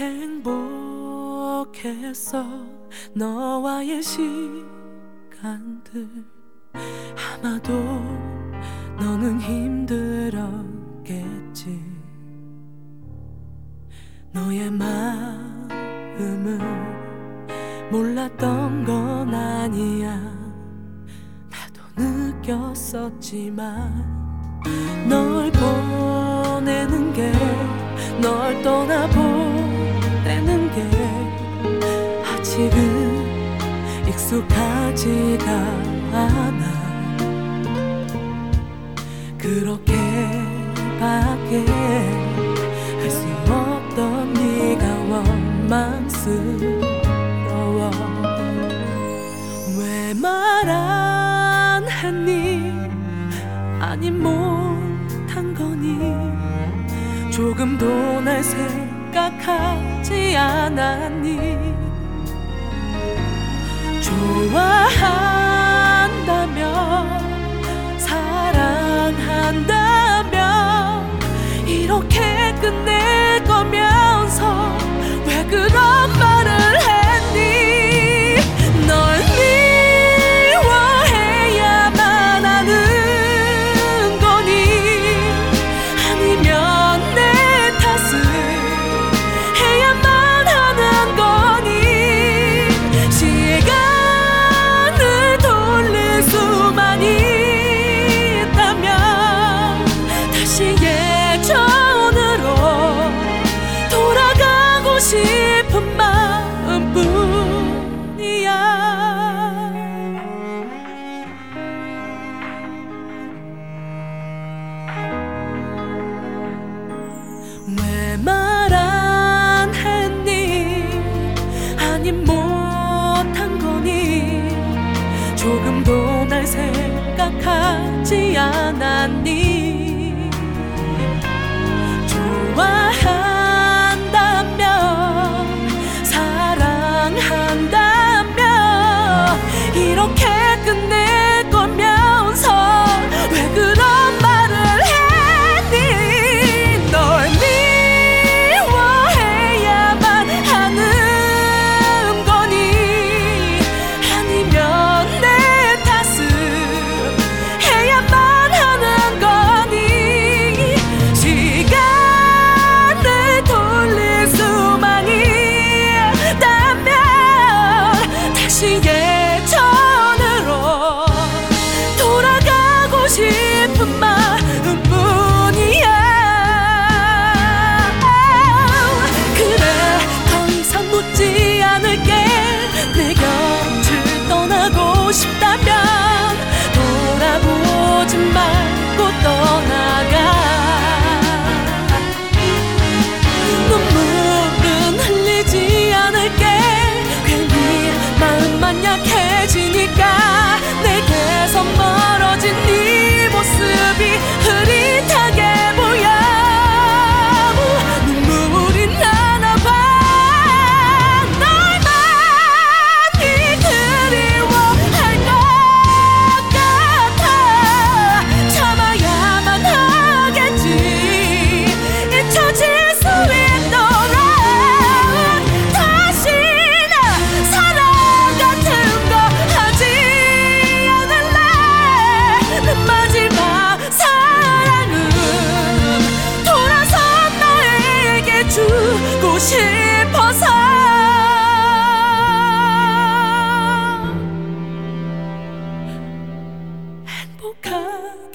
행복했어 너와의 시간들. 아마도 너는 힘들었겠지. 너의 마음을 몰랐던 건 아니야. 나도 느꼈었지만 널 보내는 게 널 떠나보 지금 익숙하지가 않아. 그렇게밖에 할 수 없던 네가 원망스러워. 왜 말 안 했니? 아니 못한 거니? 조금도 날 생각하지 않았니? 좋아한다면 사랑한다면 이렇게 끝내 하긴 못한 거니? 조금도 날 생각하지 않았니? 싶어서. 행복한